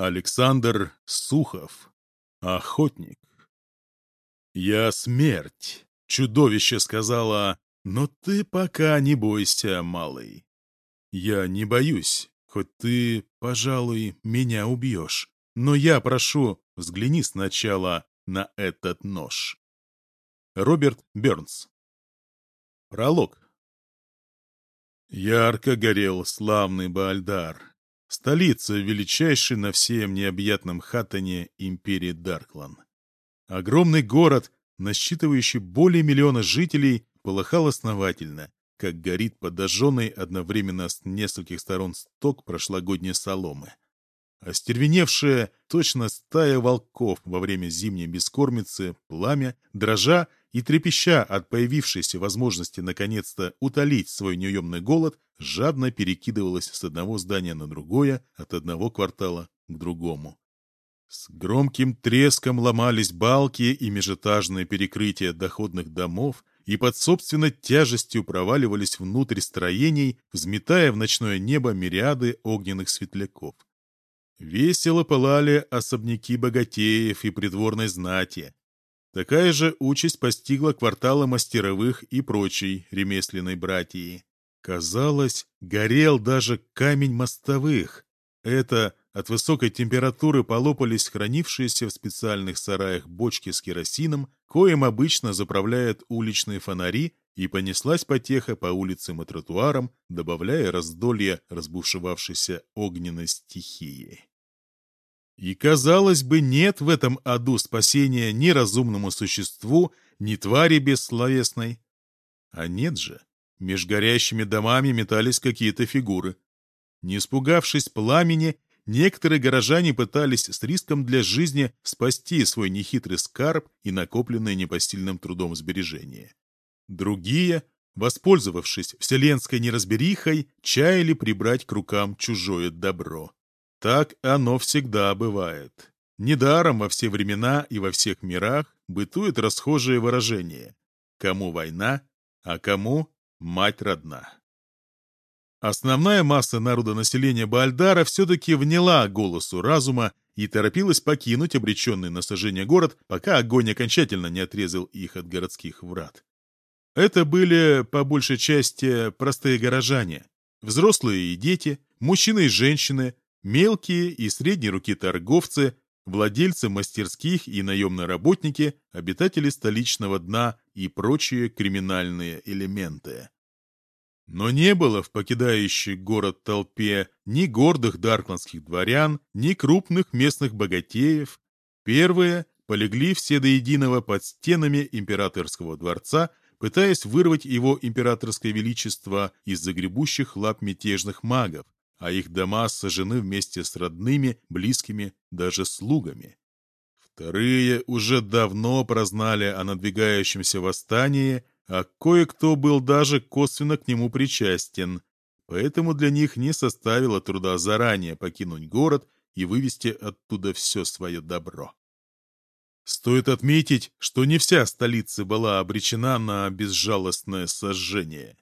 Александр Сухов. Охотник. «Я смерть», — чудовище сказала, — «но ты пока не бойся, малый. Я не боюсь, хоть ты, пожалуй, меня убьешь, но я прошу, взгляни сначала на этот нож». Роберт Бернс. Пролог. Ярко горел славный Баальдар, столица величайшей на всем необъятном хатане империи Дарклан. Огромный город, насчитывающий более миллиона жителей, полыхал основательно, как горит подожженный одновременно с нескольких сторон сток прошлогодней соломы. Остервеневшая, точно стая волков во время зимней бескормицы, пламя, дрожа и трепеща от появившейся возможности наконец-то утолить свой неуемный голод, жадно перекидывалась с одного здания на другое, от одного квартала к другому. С громким треском ломались балки и межэтажные перекрытия доходных домов, и под собственной тяжестью проваливались внутрь строений, взметая в ночное небо мириады огненных светляков. Весело пылали особняки богатеев и придворной знати, Такая же участь постигла кварталы мастеровых и прочей ремесленной братьи. Казалось, горел даже камень мостовых. Это от высокой температуры полопались хранившиеся в специальных сараях бочки с керосином, коим обычно заправляют уличные фонари, и понеслась потеха по улицам и тротуарам, добавляя раздолье разбушевавшейся огненной стихии. И, казалось бы, нет в этом аду спасения ни разумному существу, ни твари бессловесной. А нет же, меж горящими домами метались какие-то фигуры. Не испугавшись пламени, некоторые горожане пытались с риском для жизни спасти свой нехитрый скарб и накопленное непосильным трудом сбережения. Другие, воспользовавшись вселенской неразберихой, чаяли прибрать к рукам чужое добро. Так оно всегда бывает. Недаром во все времена и во всех мирах бытует расхожее выражение «кому война, а кому мать родна». Основная масса народонаселения Баальдара все-таки вняла голосу разума и торопилась покинуть обреченный на сожжение город, пока огонь окончательно не отрезал их от городских врат. Это были, по большей части, простые горожане, взрослые и дети, мужчины и женщины, Мелкие и средние руки торговцы, владельцы мастерских и наемные работники, обитатели столичного дна и прочие криминальные элементы. Но не было в покидающей город толпе ни гордых даркландских дворян, ни крупных местных богатеев. Первые полегли все до единого под стенами императорского дворца, пытаясь вырвать его императорское величество из загребущих лап мятежных магов, а их дома сожжены вместе с родными, близкими, даже слугами. Вторые уже давно прознали о надвигающемся восстании, а кое-кто был даже косвенно к нему причастен, поэтому для них не составило труда заранее покинуть город и вывести оттуда все свое добро. Стоит отметить, что не вся столица была обречена на безжалостное сожжение.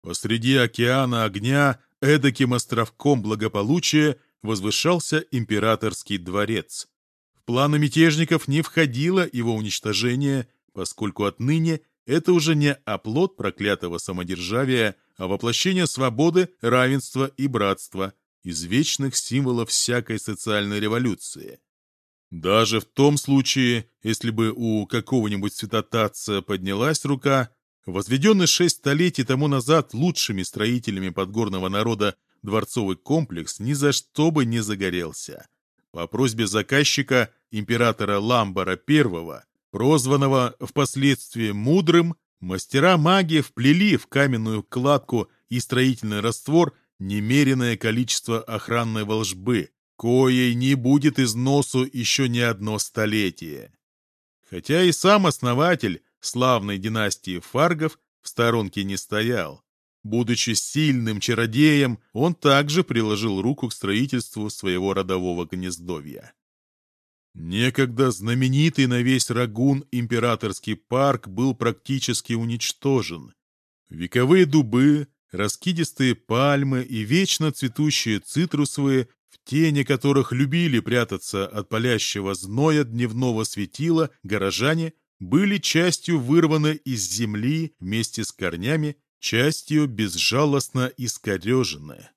Посреди океана огня Эдаким островком благополучия возвышался императорский дворец. В планы мятежников не входило его уничтожение, поскольку отныне это уже не оплот проклятого самодержавия, а воплощение свободы, равенства и братства, из вечных символов всякой социальной революции. Даже в том случае, если бы у какого-нибудь святотатца поднялась рука, Возведенный шесть столетий тому назад лучшими строителями подгорного народа дворцовый комплекс ни за что бы не загорелся. По просьбе заказчика, императора Ламбара I, прозванного впоследствии Мудрым, мастера магии вплели в каменную кладку и строительный раствор немеренное количество охранной волжбы, коей не будет износу еще не одно столетие. Хотя и сам основатель славной династии Фаргов в сторонке не стоял. Будучи сильным чародеем, он также приложил руку к строительству своего родового гнездовья. Некогда знаменитый на весь Рагун императорский парк был практически уничтожен. Вековые дубы, раскидистые пальмы и вечно цветущие цитрусовые в тени которых любили прятаться от палящего зноя дневного светила горожане, были частью вырваны из земли вместе с корнями, частью безжалостно искорежены.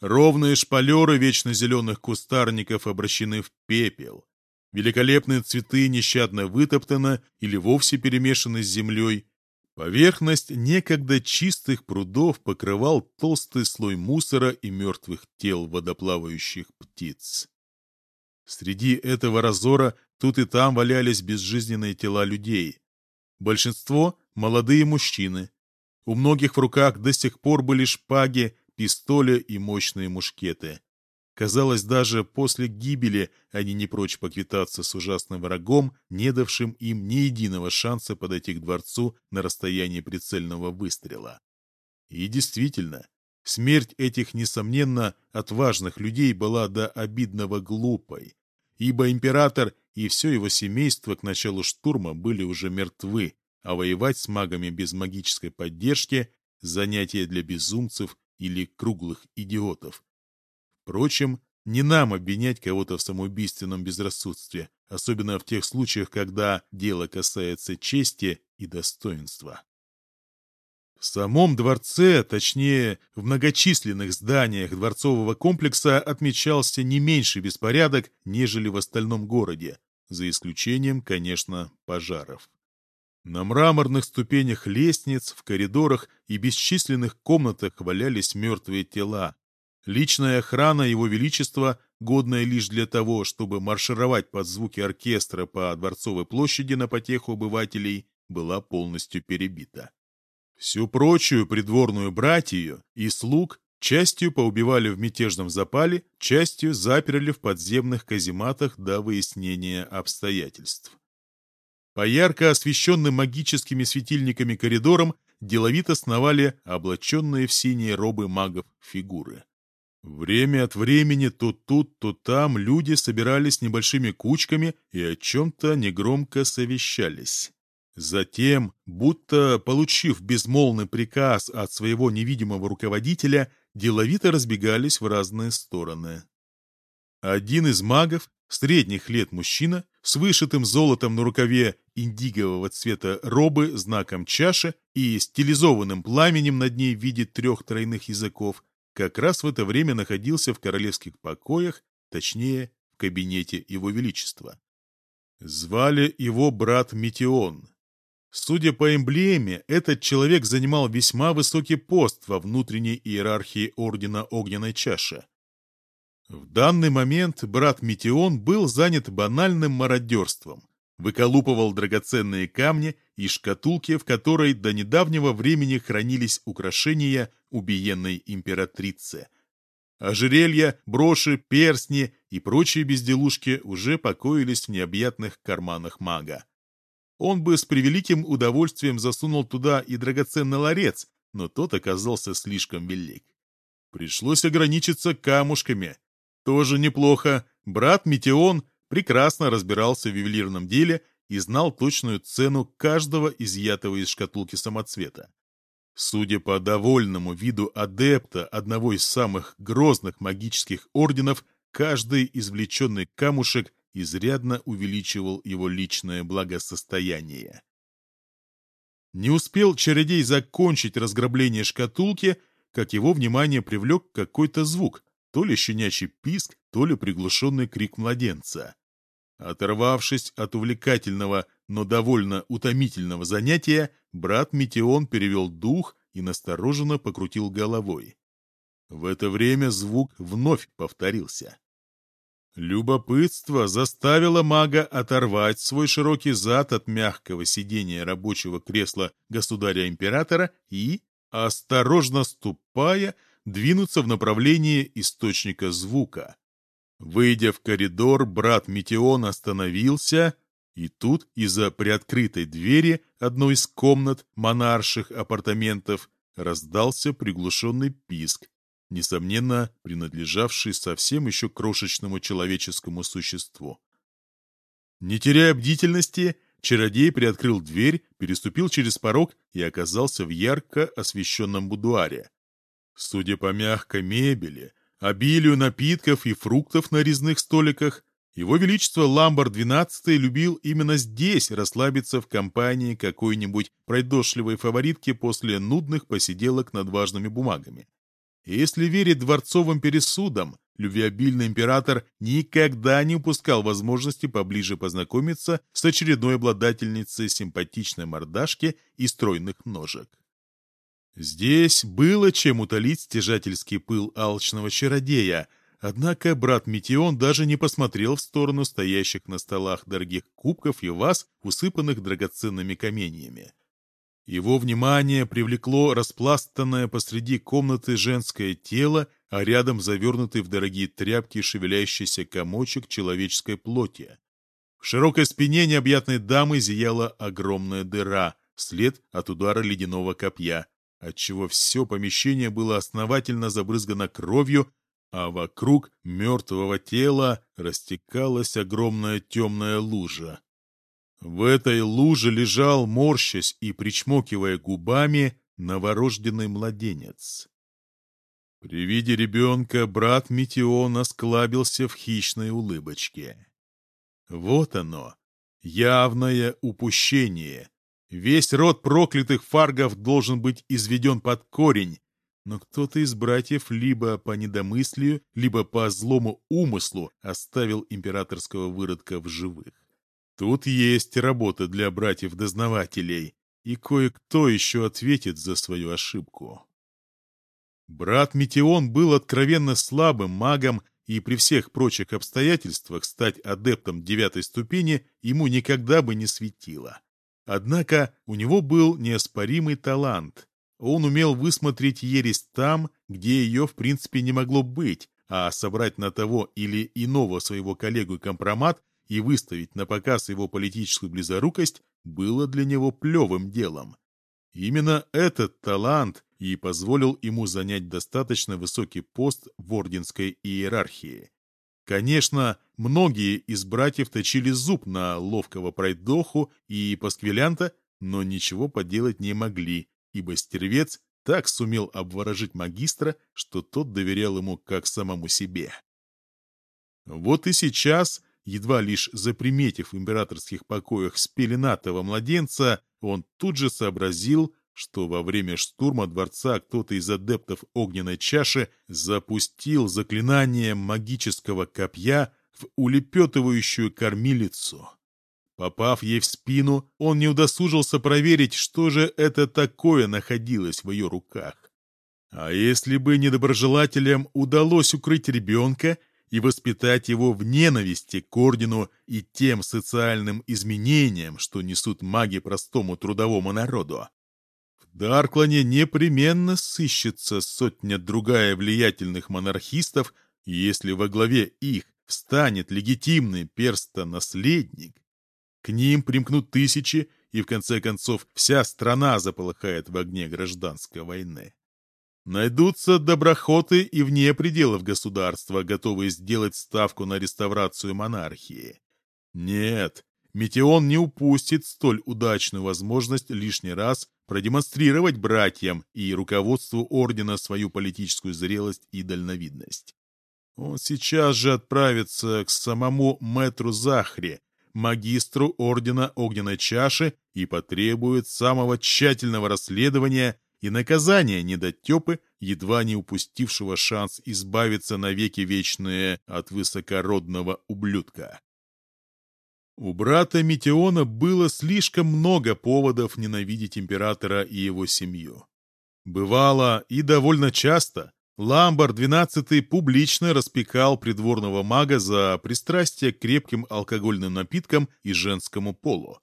Ровные шпалеры вечно зеленых кустарников обращены в пепел. Великолепные цветы нещадно вытоптаны или вовсе перемешаны с землей. Поверхность некогда чистых прудов покрывал толстый слой мусора и мертвых тел водоплавающих птиц. Среди этого разора тут и там валялись безжизненные тела людей. Большинство — молодые мужчины. У многих в руках до сих пор были шпаги, пистоли и мощные мушкеты. Казалось, даже после гибели они не прочь поквитаться с ужасным врагом, не давшим им ни единого шанса подойти к дворцу на расстоянии прицельного выстрела. И действительно, смерть этих, несомненно, отважных людей была до обидного глупой, ибо император и все его семейство к началу штурма были уже мертвы, а воевать с магами без магической поддержки – занятие для безумцев или круглых идиотов. Впрочем, не нам обвинять кого-то в самоубийственном безрассудстве, особенно в тех случаях, когда дело касается чести и достоинства. В самом дворце, точнее, в многочисленных зданиях дворцового комплекса отмечался не меньший беспорядок, нежели в остальном городе, за исключением, конечно, пожаров. На мраморных ступенях лестниц, в коридорах и бесчисленных комнатах валялись мертвые тела. Личная охрана Его Величества, годная лишь для того, чтобы маршировать под звуки оркестра по Дворцовой площади на потеху обывателей, была полностью перебита. Всю прочую придворную братью и слуг частью поубивали в мятежном запале, частью заперли в подземных казематах до выяснения обстоятельств. По ярко освещенным магическими светильниками коридорам деловито сновали облаченные в синие робы магов фигуры. Время от времени то тут, то там люди собирались небольшими кучками и о чем-то негромко совещались. Затем, будто получив безмолвный приказ от своего невидимого руководителя, деловито разбегались в разные стороны. Один из магов, средних лет мужчина, с вышитым золотом на рукаве индигового цвета робы, знаком чаши и стилизованным пламенем над ней в виде трех тройных языков, как раз в это время находился в королевских покоях, точнее, в кабинете его величества. Звали его брат Метеон. Судя по эмблеме, этот человек занимал весьма высокий пост во внутренней иерархии Ордена Огненной Чаши. В данный момент брат Метеон был занят банальным мародерством. Выколупывал драгоценные камни и шкатулки, в которой до недавнего времени хранились украшения убиенной императрицы. Ожерелья, броши, перстни и прочие безделушки уже покоились в необъятных карманах мага. Он бы с превеликим удовольствием засунул туда и драгоценный ларец, но тот оказался слишком велик. Пришлось ограничиться камушками, тоже неплохо. Брат Метеон прекрасно разбирался в ювелирном деле и знал точную цену каждого изъятого из шкатулки самоцвета. Судя по довольному виду адепта одного из самых грозных магических орденов, каждый извлеченный камушек изрядно увеличивал его личное благосостояние. Не успел чародей закончить разграбление шкатулки, как его внимание привлек какой-то звук, то ли щенячий писк, то ли приглушенный крик младенца. Оторвавшись от увлекательного, но довольно утомительного занятия, брат Метеон перевел дух и настороженно покрутил головой. В это время звук вновь повторился. Любопытство заставило мага оторвать свой широкий зад от мягкого сидения рабочего кресла государя-императора и, осторожно ступая, двинуться в направлении источника звука. Выйдя в коридор, брат Метеон остановился, и тут из-за приоткрытой двери одной из комнат монарших апартаментов раздался приглушенный писк, несомненно, принадлежавший совсем еще крошечному человеческому существу. Не теряя бдительности, чародей приоткрыл дверь, переступил через порог и оказался в ярко освещенном будуаре. Судя по мягкой мебели, обилию напитков и фруктов на резных столиках, его Величество Ламбар XII любил именно здесь расслабиться в компании какой-нибудь пройдошливой фаворитки после нудных посиделок над важными бумагами. Если верить дворцовым пересудам, любвеобильный император никогда не упускал возможности поближе познакомиться с очередной обладательницей симпатичной мордашки и стройных ножек. Здесь было чем утолить стяжательский пыл алчного чародея, однако брат Метеон даже не посмотрел в сторону стоящих на столах дорогих кубков и ваз, усыпанных драгоценными каменьями. Его внимание привлекло распластанное посреди комнаты женское тело, а рядом завернутый в дорогие тряпки шевелящийся комочек человеческой плоти. В широкой спине необъятной дамы зияла огромная дыра, след от удара ледяного копья, отчего все помещение было основательно забрызгано кровью, а вокруг мертвого тела растекалась огромная темная лужа. В этой луже лежал, морщась и причмокивая губами, новорожденный младенец. При виде ребенка брат Метеона склабился в хищной улыбочке. Вот оно, явное упущение, Весь род проклятых фаргов должен быть изведен под корень, но кто-то из братьев либо по недомыслию, либо по злому умыслу оставил императорского выродка в живых. Тут есть работа для братьев-дознавателей, и кое-кто еще ответит за свою ошибку. Брат Метеон был откровенно слабым магом, и при всех прочих обстоятельствах стать адептом девятой ступени ему никогда бы не светило. Однако у него был неоспоримый талант. Он умел высмотреть ересь там, где ее в принципе не могло быть, а собрать на того или иного своего коллегу компромат и выставить на показ его политическую близорукость было для него плевым делом. Именно этот талант и позволил ему занять достаточно высокий пост в орденской иерархии. Конечно, многие из братьев точили зуб на ловкого пройдоху и пасквилянта, но ничего поделать не могли, ибо стервец так сумел обворожить магистра, что тот доверял ему как самому себе. Вот и сейчас, едва лишь заприметив в императорских покоях спеленатого младенца, он тут же сообразил, что во время штурма дворца кто-то из адептов огненной чаши запустил заклинание магического копья в улепетывающую кормилицу. Попав ей в спину, он не удосужился проверить, что же это такое находилось в ее руках. А если бы недоброжелателям удалось укрыть ребенка и воспитать его в ненависти к ордену и тем социальным изменениям, что несут маги простому трудовому народу, Дарклане непременно сыщется сотня-другая влиятельных монархистов, если во главе их встанет легитимный перстонаследник, к ним примкнут тысячи, и в конце концов вся страна заполыхает в огне гражданской войны. Найдутся доброхоты и вне пределов государства, готовые сделать ставку на реставрацию монархии. Нет, Метеон не упустит столь удачную возможность лишний раз продемонстрировать братьям и руководству ордена свою политическую зрелость и дальновидность. Он сейчас же отправится к самому мэтру Захре, магистру ордена Огненной Чаши, и потребует самого тщательного расследования и наказания недотепы, едва не упустившего шанс избавиться навеки вечные от высокородного ублюдка. У брата Метеона было слишком много поводов ненавидеть императора и его семью. Бывало, и довольно часто, Ламбар XII публично распекал придворного мага за пристрастие к крепким алкогольным напиткам и женскому полу.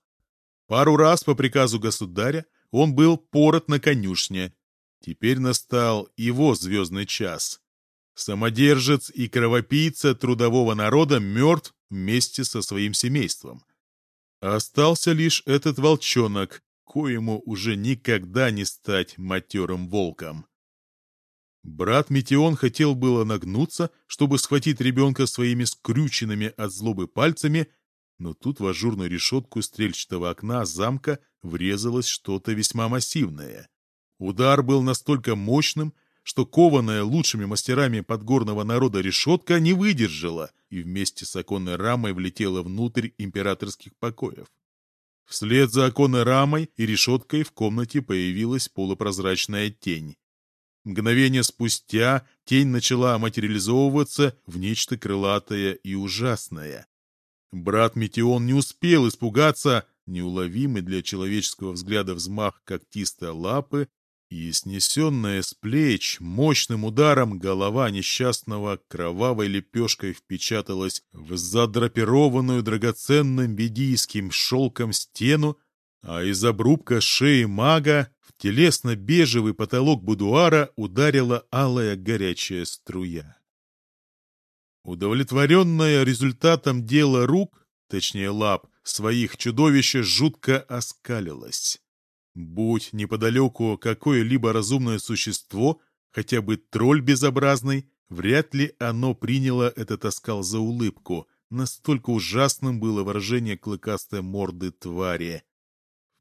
Пару раз по приказу государя он был порот на конюшне. Теперь настал его звездный час. Самодержец и кровопийца трудового народа мертв вместе со своим семейством. Остался лишь этот волчонок, коему уже никогда не стать матерым волком. Брат Метеон хотел было нагнуться, чтобы схватить ребенка своими скрюченными от злобы пальцами, но тут в ажурную решетку стрельчатого окна замка врезалось что-то весьма массивное. Удар был настолько мощным, что кованая лучшими мастерами подгорного народа решетка не выдержала и вместе с оконной рамой влетела внутрь императорских покоев. Вслед за оконной рамой и решеткой в комнате появилась полупрозрачная тень. Мгновение спустя тень начала материализовываться в нечто крылатое и ужасное. Брат Метеон не успел испугаться, неуловимый для человеческого взгляда взмах когтистой лапы и снесенная с плеч мощным ударом голова несчастного кровавой лепешкой впечаталась в задрапированную драгоценным бедийским шелком стену, а из обрубка шеи мага в телесно-бежевый потолок будуара ударила алая горячая струя. Удовлетворенная результатом дела рук, точнее лап, своих чудовище жутко оскалилось. Будь неподалеку какое-либо разумное существо, хотя бы тролль безобразный, вряд ли оно приняло этот оскал за улыбку, настолько ужасным было выражение клыкастой морды твари.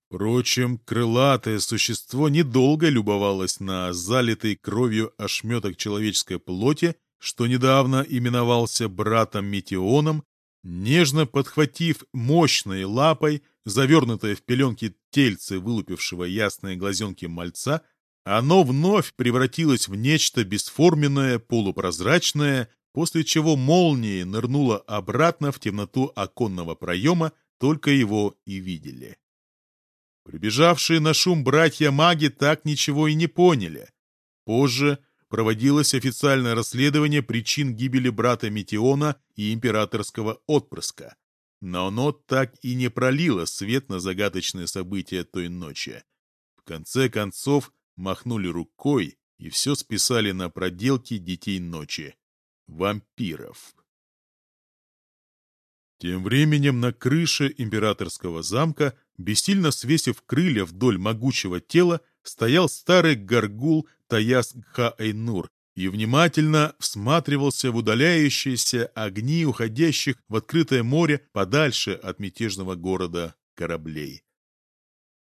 Впрочем, крылатое существо недолго любовалось на залитый кровью ошметок человеческой плоти, что недавно именовался братом Метеоном, нежно подхватив мощной лапой, завернутое в пеленки тельце вылупившего ясные глазенки мальца, оно вновь превратилось в нечто бесформенное, полупрозрачное, после чего молнией нырнуло обратно в темноту оконного проема, только его и видели. Прибежавшие на шум братья-маги так ничего и не поняли. Позже проводилось официальное расследование причин гибели брата Метеона и императорского отпрыска. Но оно так и не пролило свет на загадочные события той ночи. В конце концов махнули рукой и все списали на проделки детей ночи. Вампиров. Тем временем на крыше императорского замка, бессильно свесив крылья вдоль могучего тела, стоял старый горгул Таяс Гха-Эйнур и внимательно всматривался в удаляющиеся огни уходящих в открытое море подальше от мятежного города кораблей.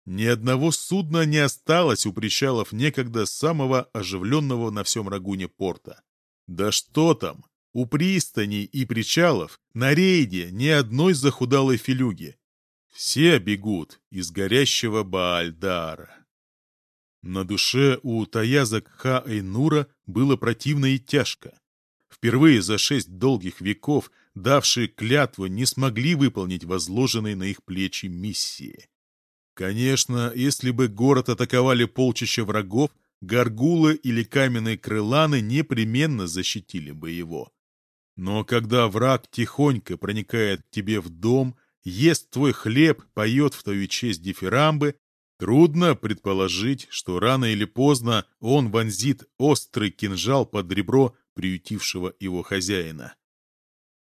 Ни одного судна не осталось у причалов некогда самого оживленного на всем Рагуне порта. Да что там, у пристаней и причалов на рейде ни одной захудалой филюги. Все бегут из горящего Баальдара. На душе у Таяза Кха Эйнура было противно и тяжко. Впервые за шесть долгих веков давшие клятву не смогли выполнить возложенные на их плечи миссии. Конечно, если бы город атаковали полчища врагов, горгулы или каменные крыланы непременно защитили бы его. Но когда враг тихонько проникает к тебе в дом, ест твой хлеб, поет в твою честь дифирамбы, Трудно предположить, что рано или поздно он вонзит острый кинжал под ребро приютившего его хозяина.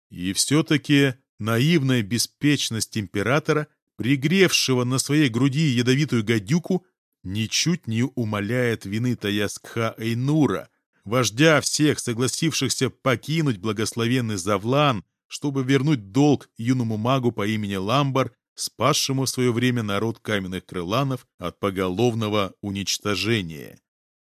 И все-таки наивная беспечность императора, пригревшего на своей груди ядовитую гадюку, ничуть не умаляет вины Таяскха Эйнура, вождя всех согласившихся покинуть благословенный Завлан, чтобы вернуть долг юному магу по имени Ламбар спасшему в свое время народ каменных крыланов от поголовного уничтожения.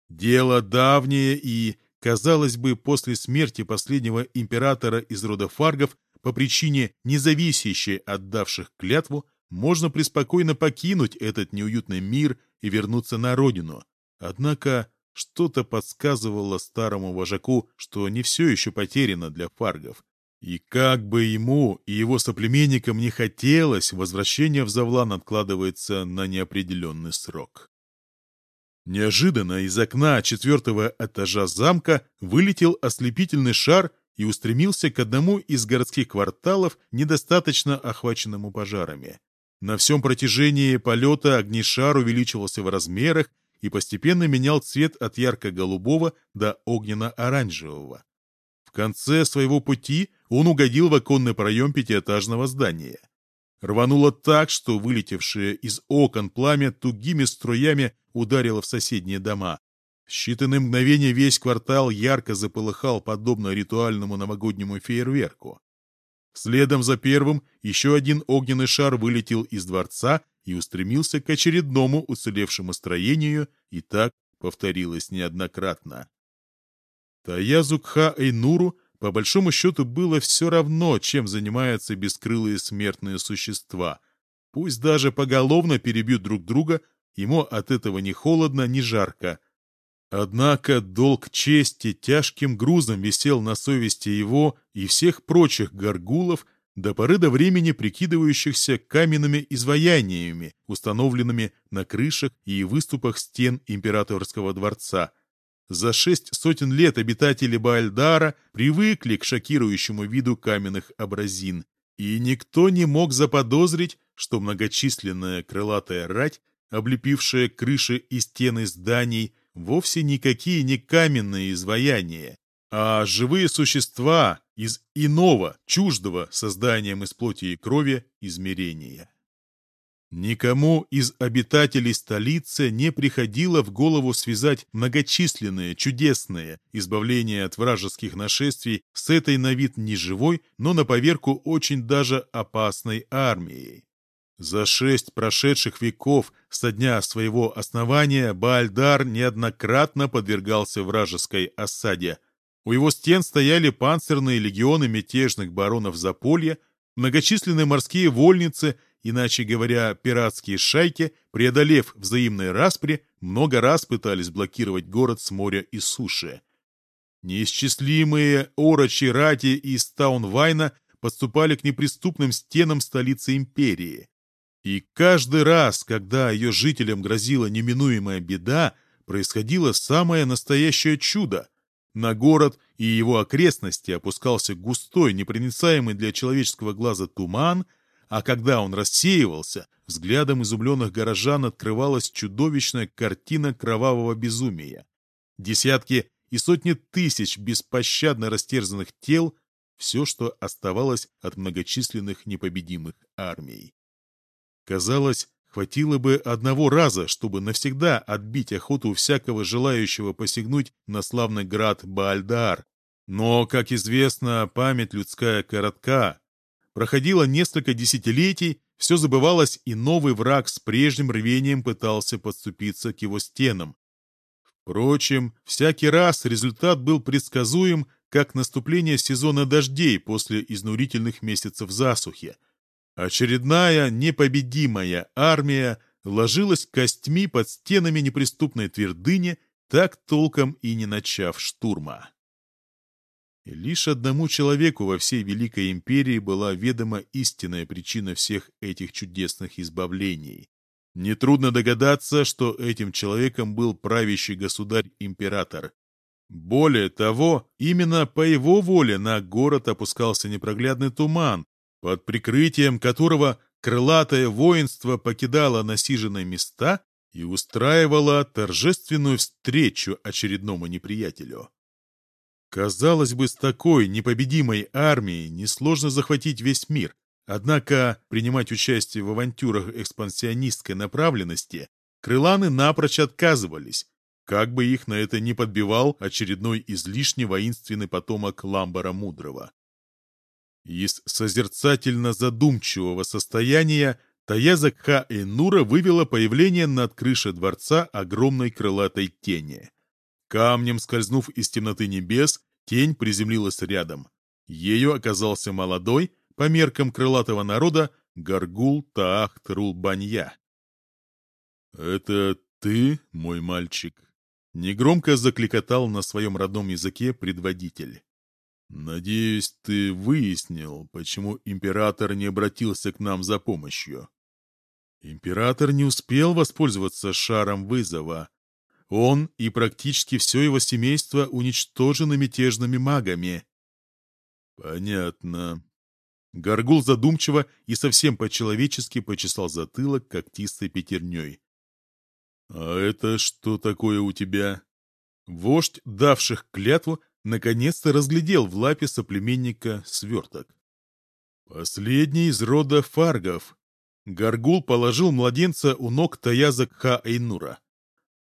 Дело давнее и, казалось бы, после смерти последнего императора из рода фаргов по причине, независящей от давших клятву, можно преспокойно покинуть этот неуютный мир и вернуться на родину. Однако что-то подсказывало старому вожаку, что не все еще потеряно для фаргов, и как бы ему и его соплеменникам не хотелось, возвращение в Завлан откладывается на неопределенный срок. Неожиданно из окна четвертого этажа замка вылетел ослепительный шар и устремился к одному из городских кварталов, недостаточно охваченному пожарами. На всем протяжении полета огнешар увеличивался в размерах и постепенно менял цвет от ярко-голубого до огненно-оранжевого. В конце своего пути он угодил в оконный проем пятиэтажного здания. Рвануло так, что вылетевшее из окон пламя тугими струями ударило в соседние дома. В считанные мгновения весь квартал ярко заполыхал, подобно ритуальному новогоднему фейерверку. Следом за первым еще один огненный шар вылетел из дворца и устремился к очередному уцелевшему строению, и так повторилось неоднократно. Таязукха Эйнуру по большому счету было все равно, чем занимаются бескрылые смертные существа. Пусть даже поголовно перебьют друг друга, ему от этого ни холодно, ни жарко. Однако долг чести тяжким грузом висел на совести его и всех прочих горгулов, до поры до времени прикидывающихся каменными изваяниями, установленными на крышах и выступах стен императорского дворца – за шесть сотен лет обитатели Баальдара привыкли к шокирующему виду каменных образин, и никто не мог заподозрить, что многочисленная крылатая рать, облепившая крыши и стены зданий, вовсе никакие не каменные изваяния, а живые существа из иного, чуждого созданием из плоти и крови измерения. Никому из обитателей столицы не приходило в голову связать многочисленные, чудесные избавления от вражеских нашествий с этой на вид неживой, но на поверку очень даже опасной армией. За шесть прошедших веков со дня своего основания Баальдар неоднократно подвергался вражеской осаде. У его стен стояли панцирные легионы мятежных баронов Заполья, многочисленные морские вольницы – Иначе говоря, пиратские шайки, преодолев взаимные распри, много раз пытались блокировать город с моря и суши. Неисчислимые орочи рати из Таунвайна подступали к неприступным стенам столицы империи. И каждый раз, когда ее жителям грозила неминуемая беда, происходило самое настоящее чудо. На город и его окрестности опускался густой, непроницаемый для человеческого глаза туман – а когда он рассеивался, взглядом изумленных горожан открывалась чудовищная картина кровавого безумия. Десятки и сотни тысяч беспощадно растерзанных тел — все, что оставалось от многочисленных непобедимых армий. Казалось, хватило бы одного раза, чтобы навсегда отбить охоту всякого желающего посягнуть на славный град Баальдар. Но, как известно, память людская коротка, Проходило несколько десятилетий, все забывалось, и новый враг с прежним рвением пытался подступиться к его стенам. Впрочем, всякий раз результат был предсказуем, как наступление сезона дождей после изнурительных месяцев засухи. Очередная непобедимая армия ложилась костьми под стенами неприступной твердыни, так толком и не начав штурма. Лишь одному человеку во всей Великой Империи была ведома истинная причина всех этих чудесных избавлений. Нетрудно догадаться, что этим человеком был правящий государь-император. Более того, именно по его воле на город опускался непроглядный туман, под прикрытием которого крылатое воинство покидало насиженные места и устраивало торжественную встречу очередному неприятелю. Казалось бы, с такой непобедимой армией несложно захватить весь мир. Однако принимать участие в авантюрах экспансионистской направленности крыланы напрочь отказывались, как бы их на это не подбивал очередной излишне воинственный потомок Ламбара Мудрого. Из созерцательно-задумчивого состояния Таяза Кха Энура вывела появление над крышей дворца огромной крылатой тени — Камнем скользнув из темноты небес, тень приземлилась рядом. Ею оказался молодой, по меркам крылатого народа, Гаргул Таахт Рулбанья. «Это ты, мой мальчик?» Негромко закликотал на своем родном языке предводитель. «Надеюсь, ты выяснил, почему император не обратился к нам за помощью». Император не успел воспользоваться шаром вызова, он и практически все его семейство уничтожены мятежными магами. Понятно. Горгул задумчиво и совсем по-человечески почесал затылок когтистой пятерней. «А это что такое у тебя?» Вождь, давших клятву, наконец-то разглядел в лапе соплеменника сверток. «Последний из рода фаргов». Горгул положил младенца у ног Таяза Ха-Эйнура.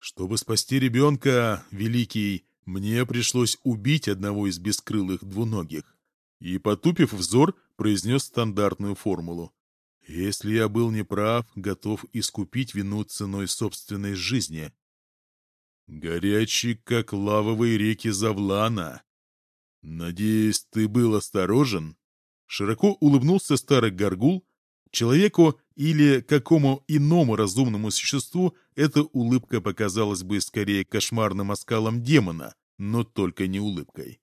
Чтобы спасти ребенка, Великий, мне пришлось убить одного из бескрылых двуногих. И, потупив взор, произнес стандартную формулу. Если я был неправ, готов искупить вину ценой собственной жизни. горячий, как лавовые реки Завлана. Надеюсь, ты был осторожен?» Широко улыбнулся старый горгул. Человеку или какому иному разумному существу эта улыбка показалась бы скорее кошмарным оскалом демона, но только не улыбкой.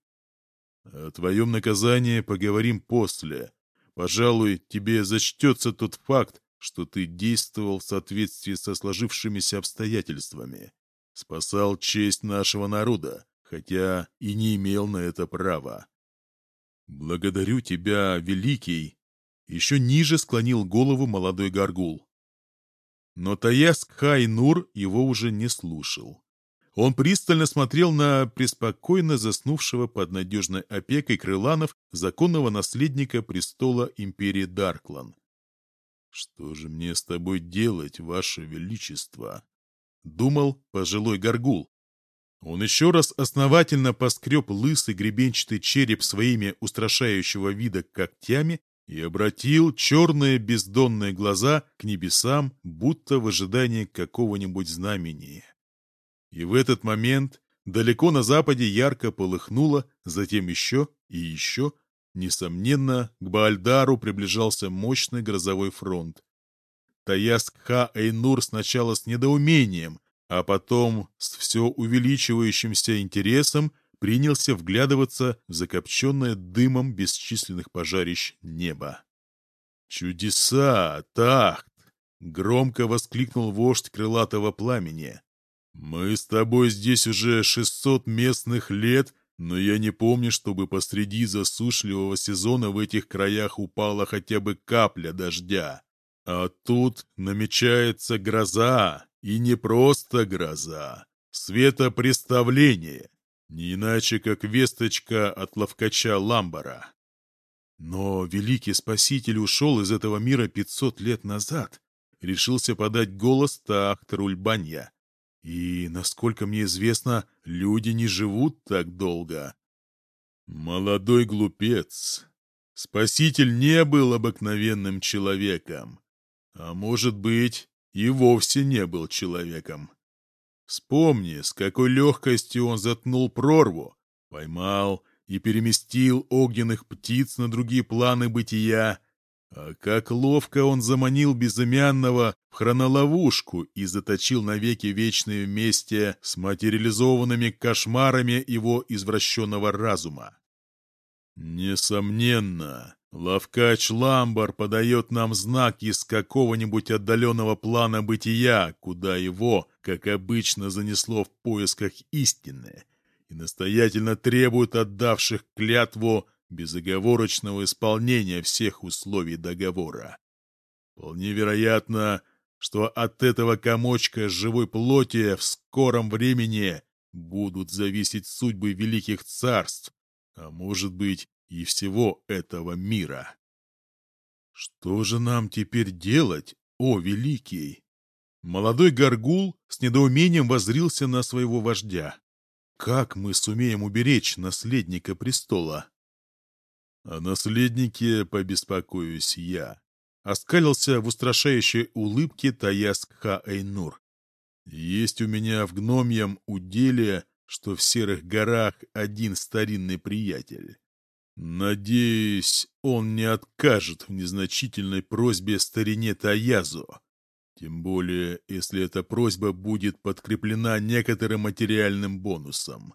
О твоем наказании поговорим после. Пожалуй, тебе зачтется тот факт, что ты действовал в соответствии со сложившимися обстоятельствами. Спасал честь нашего народа, хотя и не имел на это права. Благодарю тебя, Великий. Еще ниже склонил голову молодой горгул. Но Таяск Хай-Нур его уже не слушал. Он пристально смотрел на преспокойно заснувшего под надежной опекой крыланов законного наследника престола империи Дарклан. «Что же мне с тобой делать, ваше величество?» — думал пожилой горгул. Он еще раз основательно поскреб лысый гребенчатый череп своими устрашающего вида когтями и обратил черные бездонные глаза к небесам, будто в ожидании какого-нибудь знамения. И в этот момент далеко на западе ярко полыхнуло, затем еще и еще. Несомненно, к Баальдару приближался мощный грозовой фронт. Таяск-Ха Эйнур сначала с недоумением, а потом с все увеличивающимся интересом принялся вглядываться в закопченное дымом бесчисленных пожарищ небо. «Чудеса, Тахт!» — громко воскликнул вождь крылатого пламени. «Мы с тобой здесь уже шестьсот местных лет, но я не помню, чтобы посреди засушливого сезона в этих краях упала хотя бы капля дождя. А тут намечается гроза, и не просто гроза, светопреставление, не иначе как весточка от ловкача Ламбара. Но великий спаситель ушел из этого мира пятьсот лет назад, решился подать голос Тахтар Ульбанья. И, насколько мне известно, люди не живут так долго. Молодой глупец. Спаситель не был обыкновенным человеком. А может быть, и вовсе не был человеком. Вспомни, с какой легкостью он заткнул прорву, поймал и переместил огненных птиц на другие планы бытия, а как ловко он заманил безымянного в хроноловушку и заточил навеки вечные вместе с материализованными кошмарами его извращенного разума. Несомненно, Лавкач Ламбар подает нам знак из какого-нибудь отдаленного плана бытия, куда его, как обычно, занесло в поисках истины, и настоятельно требует отдавших клятву безоговорочного исполнения всех условий договора. Вполне вероятно, что от этого комочка живой плоти в скором времени будут зависеть судьбы великих царств, а может быть и всего этого мира. Что же нам теперь делать, о великий? Молодой горгул с недоумением возрился на своего вождя. Как мы сумеем уберечь наследника престола? О наследнике побеспокоюсь я. Оскалился в устрашающей улыбке Таяск Ха-Эйнур. Есть у меня в гномьем уделе, что в Серых горах один старинный приятель. Надеюсь, он не откажет в незначительной просьбе старине Таязу. Тем более, если эта просьба будет подкреплена некоторым материальным бонусом.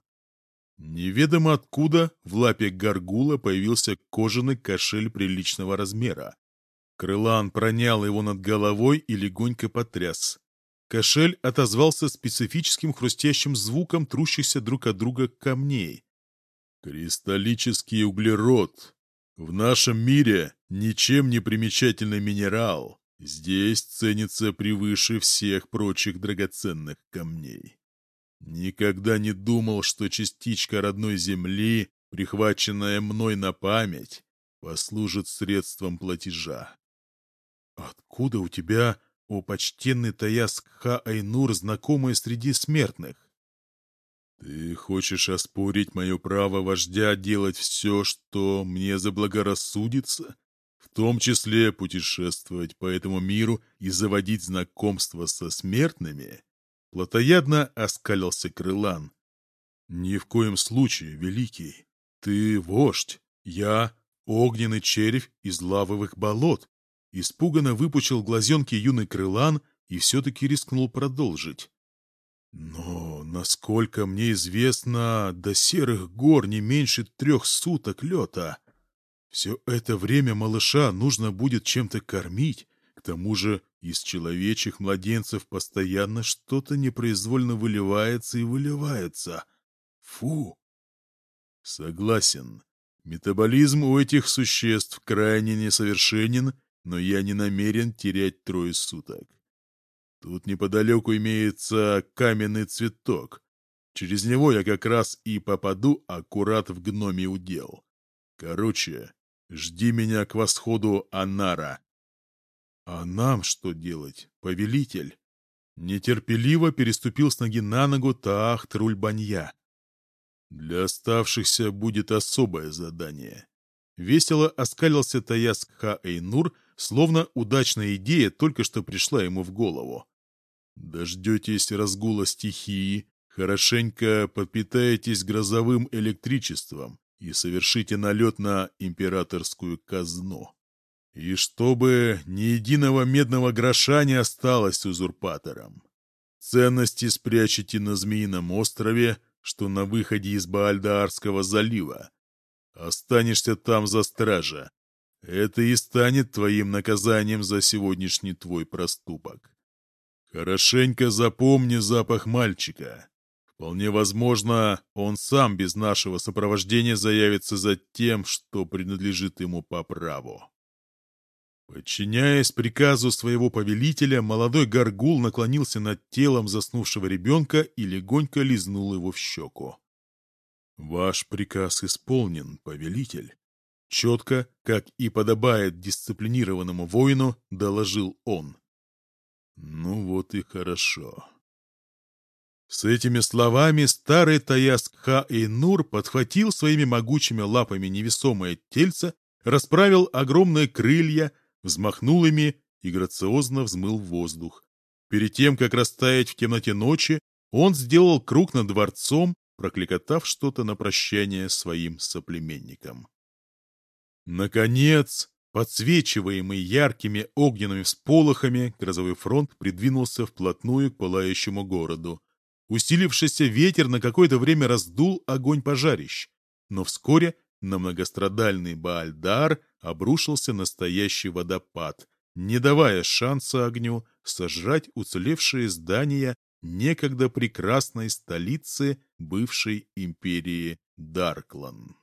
Неведомо откуда в лапе горгула появился кожаный кошель приличного размера. Крылан пронял его над головой и легонько потряс. Кошель отозвался специфическим хрустящим звуком трущихся друг от друга камней. «Кристаллический углерод. В нашем мире ничем не примечательный минерал. Здесь ценится превыше всех прочих драгоценных камней». Никогда не думал, что частичка родной земли, прихваченная мной на память, послужит средством платежа. Откуда у тебя, о почтенный Таяск Ха-Айнур, знакомые среди смертных? Ты хочешь оспорить мое право вождя делать все, что мне заблагорассудится? В том числе путешествовать по этому миру и заводить знакомства со смертными? Платоядно оскалился Крылан. «Ни в коем случае, Великий. Ты вождь, я огненный червь из лавовых болот». Испуганно выпучил глазенки юный Крылан и все-таки рискнул продолжить. «Но, насколько мне известно, до серых гор не меньше трех суток лета. Все это время малыша нужно будет чем-то кормить, к тому же из человечьих младенцев постоянно что-то непроизвольно выливается и выливается. Фу! Согласен. Метаболизм у этих существ крайне несовершенен, но я не намерен терять трое суток. Тут неподалеку имеется каменный цветок. Через него я как раз и попаду аккурат в гномий удел. Короче, жди меня к восходу Анара. «А нам что делать, повелитель?» Нетерпеливо переступил с ноги на ногу Таах Трульбанья. «Для оставшихся будет особое задание». Весело оскалился Таяс Ха-Эйнур, словно удачная идея только что пришла ему в голову. «Дождетесь разгула стихии, хорошенько подпитаетесь грозовым электричеством и совершите налет на императорскую казну. И чтобы ни единого медного гроша не осталось узурпатором. Ценности спрячете на Змеином острове, что на выходе из Баальдаарского залива. Останешься там за стража. Это и станет твоим наказанием за сегодняшний твой проступок. Хорошенько запомни запах мальчика. Вполне возможно, он сам без нашего сопровождения заявится за тем, что принадлежит ему по праву. Подчиняясь приказу своего повелителя, молодой горгул наклонился над телом заснувшего ребенка и легонько лизнул его в щеку. «Ваш приказ исполнен, повелитель», — четко, как и подобает дисциплинированному воину, доложил он. «Ну вот и хорошо». С этими словами старый Таяс Ха и Нур подхватил своими могучими лапами невесомое тельце, расправил огромные крылья — взмахнул ими и грациозно взмыл воздух. Перед тем, как растаять в темноте ночи, он сделал круг над дворцом, прокликотав что-то на прощание своим соплеменникам. Наконец, подсвечиваемый яркими огненными всполохами, грозовой фронт придвинулся вплотную к пылающему городу. Усилившийся ветер на какое-то время раздул огонь пожарищ, но вскоре на многострадальный Баальдар обрушился настоящий водопад, не давая шанса огню сожрать уцелевшие здания некогда прекрасной столицы бывшей империи Дарклан.